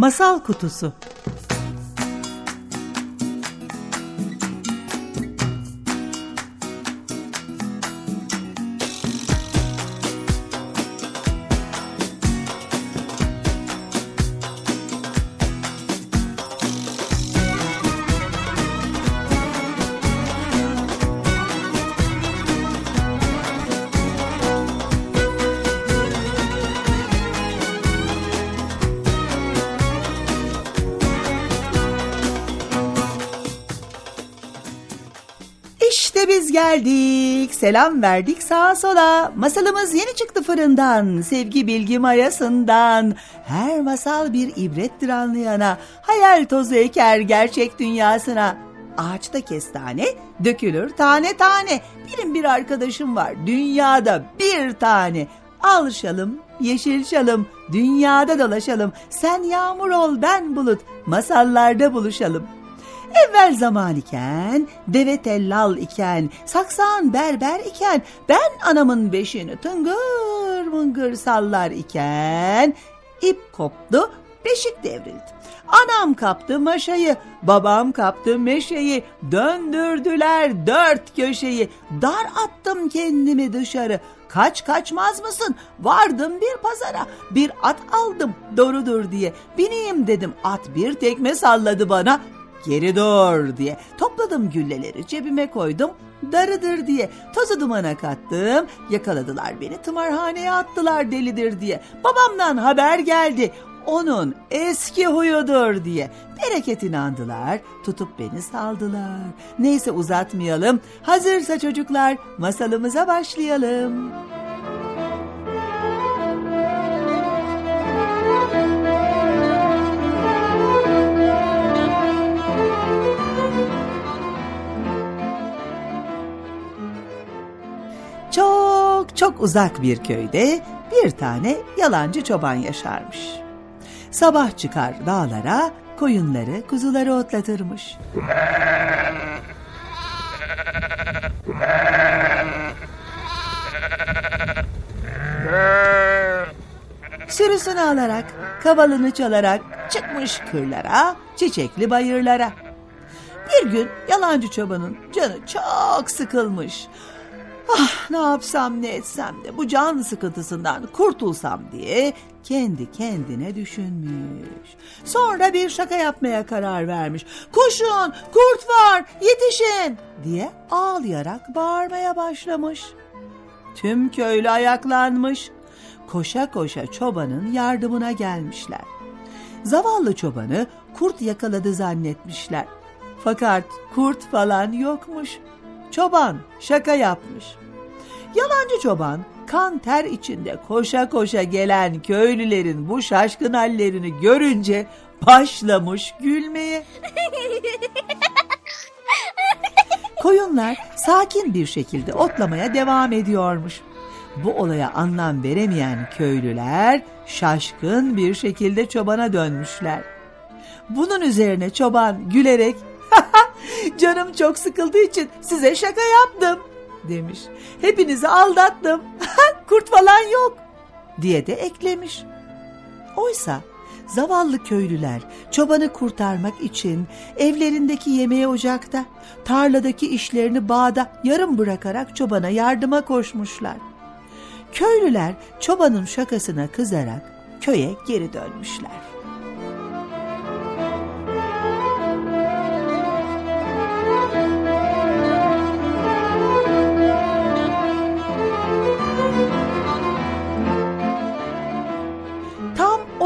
Masal Kutusu geldik. Selam verdik sağa sola. Masalımız yeni çıktı fırından. Sevgi bilgi mayasından. Her masal bir ibrettir anlayana. Hayal tozu eker gerçek dünyasına. Ağaçta kestane dökülür tane tane. Benim bir arkadaşım var dünyada bir tane. Al şalım, yeşil şalım, dünyada dolaşalım. Sen yağmur ol, ben bulut, masallarda buluşalım. Evvel zaman iken, deve tellal iken, saksan berber iken, ben anamın beşini tıngır mıngır sallar iken, ip koptu, beşik devrildi. Anam kaptı maşayı, babam kaptı meşeyi, döndürdüler dört köşeyi, dar attım kendimi dışarı. Kaç kaçmaz mısın? Vardım bir pazara, bir at aldım doğrudur diye. Bineyim dedim, at bir tekme salladı bana, geri dur diye. Topladım gülleleri cebime koydum, darıdır diye. Tozu dumana kattım, yakaladılar beni, tımarhaneye attılar delidir diye. Babamdan haber geldi, onun eski huyudur diye. Bereket inandılar, tutup beni saldılar. Neyse uzatmayalım, hazırsa çocuklar masalımıza başlayalım. Uzak bir köyde bir tane yalancı çoban yaşarmış. Sabah çıkar dağlara, koyunları, kuzuları otlatırmış. Sürüsünü alarak, kavalını çalarak çıkmış kırlara, çiçekli bayırlara. Bir gün yalancı çobanın canı çok sıkılmış. Ah ne yapsam ne etsem de bu can sıkıntısından kurtulsam diye kendi kendine düşünmüş. Sonra bir şaka yapmaya karar vermiş. Koşun kurt var yetişin diye ağlayarak bağırmaya başlamış. Tüm köylü ayaklanmış. Koşa koşa çobanın yardımına gelmişler. Zavallı çobanı kurt yakaladı zannetmişler. Fakat kurt falan yokmuş. Çoban şaka yapmış. Yalancı çoban kan ter içinde koşa koşa gelen köylülerin bu şaşkın hallerini görünce başlamış gülmeye. Koyunlar sakin bir şekilde otlamaya devam ediyormuş. Bu olaya anlam veremeyen köylüler şaşkın bir şekilde çobana dönmüşler. Bunun üzerine çoban gülerek Canım çok sıkıldığı için size şaka yaptım demiş. Hepinizi aldattım. Kurt falan yok diye de eklemiş. Oysa zavallı köylüler çobanı kurtarmak için evlerindeki yemeği ocakta, tarladaki işlerini bağda yarım bırakarak çobana yardıma koşmuşlar. Köylüler çobanın şakasına kızarak köye geri dönmüşler.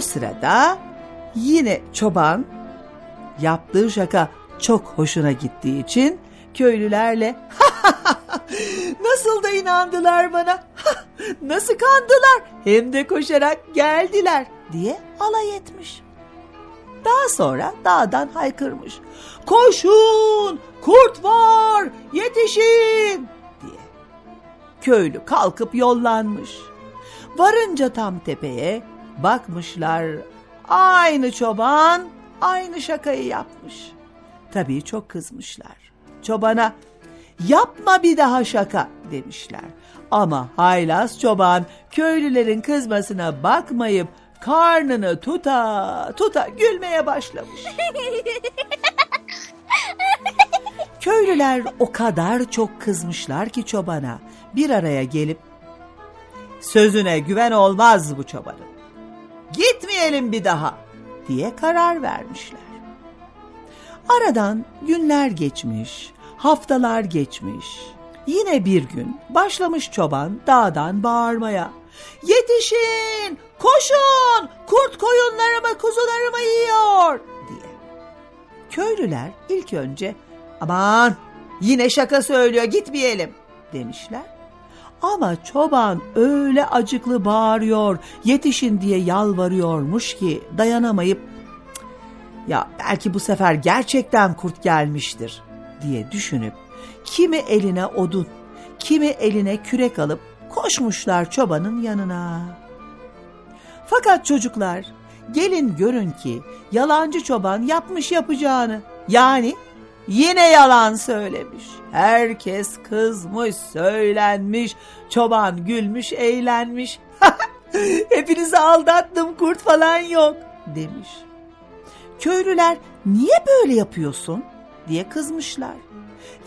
O sırada yine çoban yaptığı şaka çok hoşuna gittiği için köylülerle nasıl da inandılar bana nasıl kandılar hem de koşarak geldiler diye alay etmiş. Daha sonra dağdan haykırmış. Koşun kurt var yetişin diye. Köylü kalkıp yollanmış. Varınca tam tepeye bakmışlar aynı çoban aynı şakayı yapmış. Tabii çok kızmışlar. Çobana yapma bir daha şaka demişler. Ama haylaz çoban köylülerin kızmasına bakmayıp karnını tuta tuta gülmeye başlamış. Köylüler o kadar çok kızmışlar ki çobana bir araya gelip sözüne güven olmaz bu çobanın. Gitmeyelim bir daha diye karar vermişler. Aradan günler geçmiş, haftalar geçmiş. Yine bir gün başlamış çoban dağdan bağırmaya. Yetişin, koşun, kurt koyunlarımı, kuzularımı yiyor diye. Köylüler ilk önce aman yine şaka söylüyor gitmeyelim demişler. Ama çoban öyle acıklı bağırıyor, yetişin diye yalvarıyormuş ki dayanamayıp ya belki bu sefer gerçekten kurt gelmiştir diye düşünüp kimi eline odun, kimi eline kürek alıp koşmuşlar çobanın yanına. Fakat çocuklar gelin görün ki yalancı çoban yapmış yapacağını. Yani yine yalan söylemiş. Herkes kızmış, söylenmiş. Çoban gülmüş, eğlenmiş. Hepinizi aldattım, kurt falan yok demiş. Köylüler niye böyle yapıyorsun diye kızmışlar.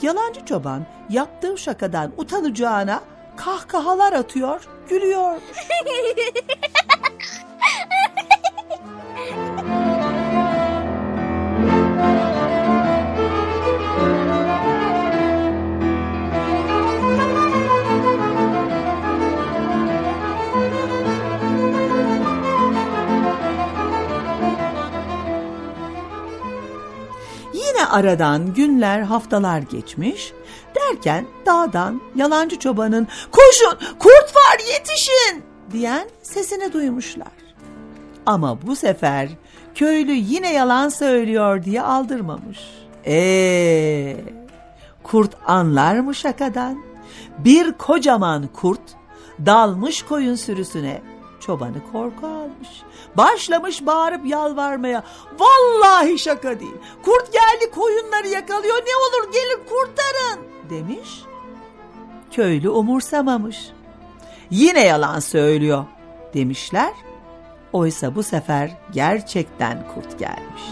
Yalancı çoban yaptığı şakadan utanacağına kahkahalar atıyor, gülüyormuş. aradan günler haftalar geçmiş derken dağdan yalancı çobanın koşun kurt var yetişin diyen sesini duymuşlar. Ama bu sefer köylü yine yalan söylüyor diye aldırmamış. Eee kurt anlar mı şakadan? Bir kocaman kurt dalmış koyun sürüsüne çobanı korku almış. Başlamış bağırıp yalvarmaya. Vallahi şaka değil. Kurt geldi koyunları yakalıyor. Ne olur gelin kurtarın demiş. Köylü umursamamış. Yine yalan söylüyor demişler. Oysa bu sefer gerçekten kurt gelmiş.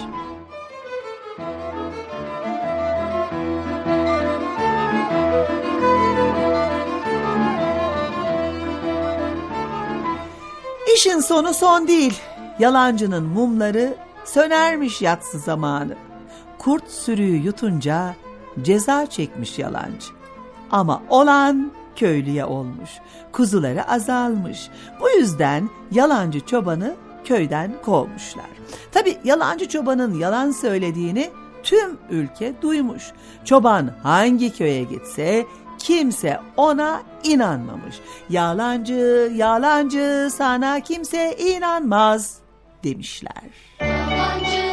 İşin sonu son değil. Yalancının mumları sönermiş yatsı zamanı. Kurt sürüyü yutunca ceza çekmiş yalancı. Ama olan köylüye olmuş. Kuzuları azalmış. Bu yüzden yalancı çobanı köyden kovmuşlar. Tabi yalancı çobanın yalan söylediğini tüm ülke duymuş. Çoban hangi köye gitse kimse ona inanmamış. Yalancı, yalancı sana kimse inanmaz demişler. Yalancı,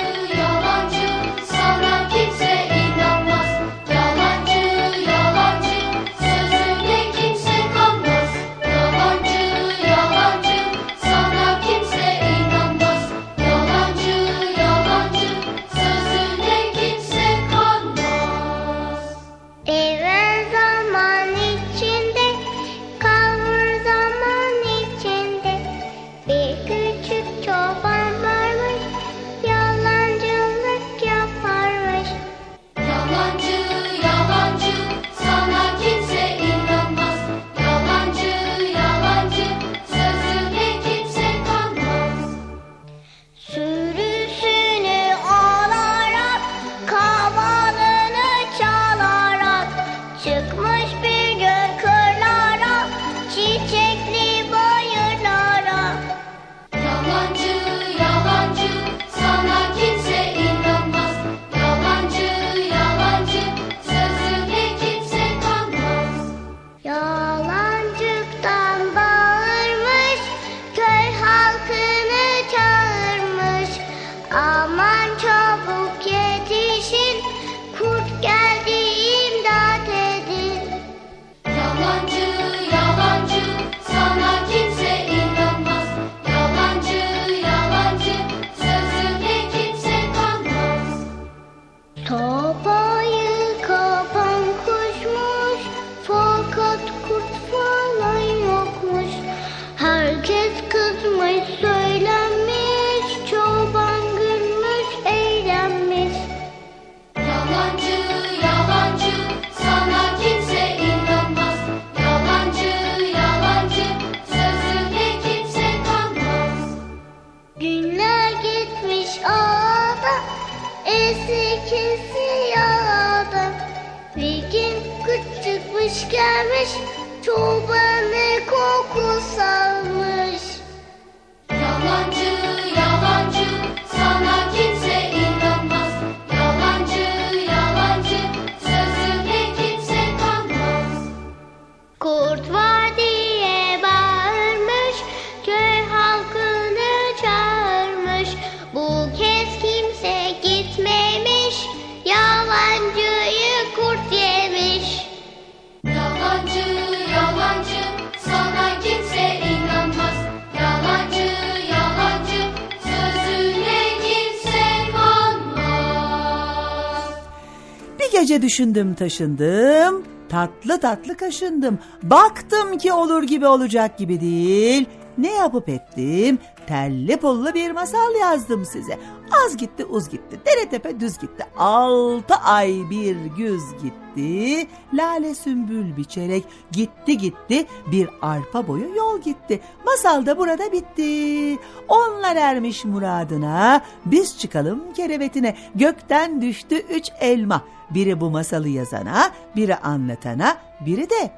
gece düşündüm taşındım, tatlı tatlı kaşındım. Baktım ki olur gibi olacak gibi değil. Ne yapıp ettim? Telli pullu bir masal yazdım size. Az gitti uz gitti, dere tepe düz gitti. Altı ay bir güz gitti. Lale sümbül biçerek gitti gitti. Bir arpa boyu yol gitti. Masal da burada bitti. Onlar ermiş muradına. Biz çıkalım kerevetine. Gökten düştü üç elma. Biri bu masalı yazana, biri anlatana, biri de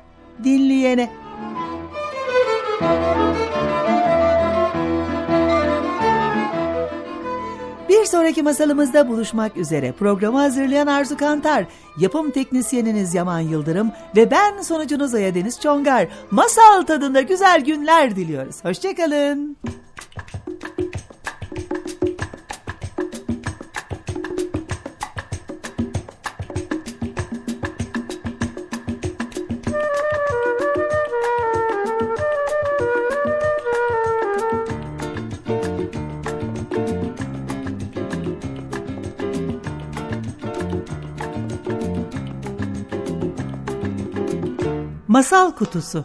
dinleyene. Bir sonraki masalımızda buluşmak üzere. Programı hazırlayan Arzu Kantar, yapım teknisyeniniz Yaman Yıldırım ve ben sonucunuz Aya Deniz Çongar. Masal tadında güzel günler diliyoruz. Hoşçakalın. Masal Kutusu